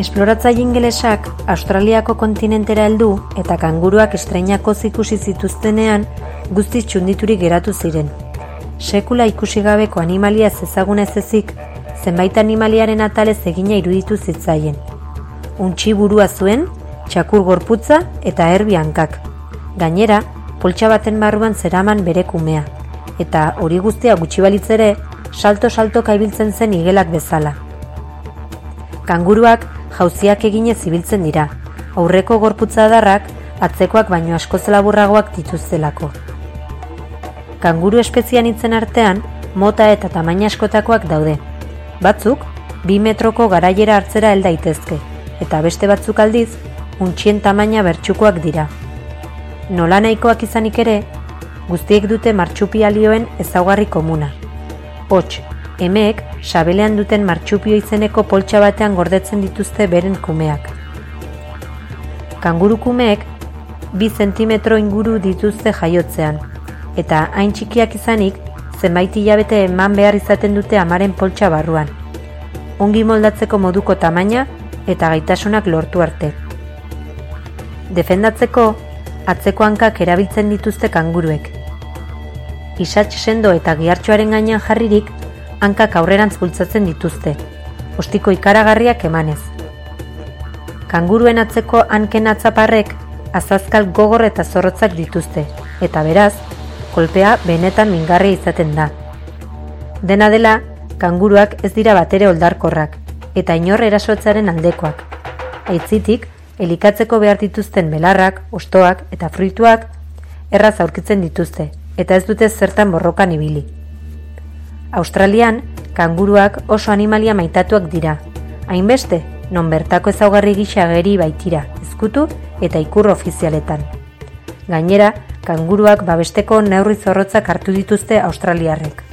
Esploratzaile ingelesak Australiako kontinentera heldu eta kanguruak estreinako ikusi zituztenean guztiz txunditurik geratu ziren. Sekula ikusi gabeko animalia ez ezaguna ez ezik, zenbait animaliaren atalez egina iruditu zitzaien. Untxi burua zuen, txakur gorputza eta erbi hankak. Gainera, poltsa baten barruan zeraman bere kumea, eta hori guztia gutxi balitzere, salto-salto kaibiltzen zen igelak bezala. Kanguruak jauziak eginez zibiltzen dira, aurreko gorputza adarrak atzekoak baino askoz laburragoak dituztelako. Kanguru espezian itzen artean, mota eta tamaina askotakoak daude. Batzuk, bi metroko garaiera hartzera hel daitezke, eta beste batzuk aldiz, untxien tamaina bertsukoak dira. Nola nahikoak izanik ere, guztiek dute martxupialioen ezaugarri komuna. Hots, emeek sabelean duten martxupio izeneko poltsa batean gordetzen dituzte beren kumeak. Kanguru kumeek bi zentimetro inguru dituzte jaiotzean, eta hain txikiak izanik zenbait hilabete eman behar izaten dute amaren poltsa barruan. Ongi moldatzeko moduko tamaina eta gaitasunak lortu arte. Defendatzeko, atzeko hankak erabiltzen dituzte kanguruek. Isatx sendo eta gihartxoaren gainean jarririk, hankak aurrerantz bultzatzen dituzte, ostiko ikaragarriak emanez. Kanguruen atzeko hanken atzaparrek azazkal gogor eta zorrotzak dituzte, eta beraz, kolpea benetan mingarri izaten da. Dena dela, kanguruak ez dira batere oldarkorrak, eta inor erasotzaren aldekoak. Aitzitik, elikatzeko behar dituzten belarrak, ostoak eta fruituak erraz aurkitzen dituzte, eta ez dute zertan borrokan ibili. Australian, kanguruak oso animalia maitatuak dira. Hainbeste, non bertako ezaugarri gisa geri baitira, ezkutu eta ikur ofizialetan. Gainera, kanguruak babesteko neurri zorrotzak hartu dituzte Australiarrek.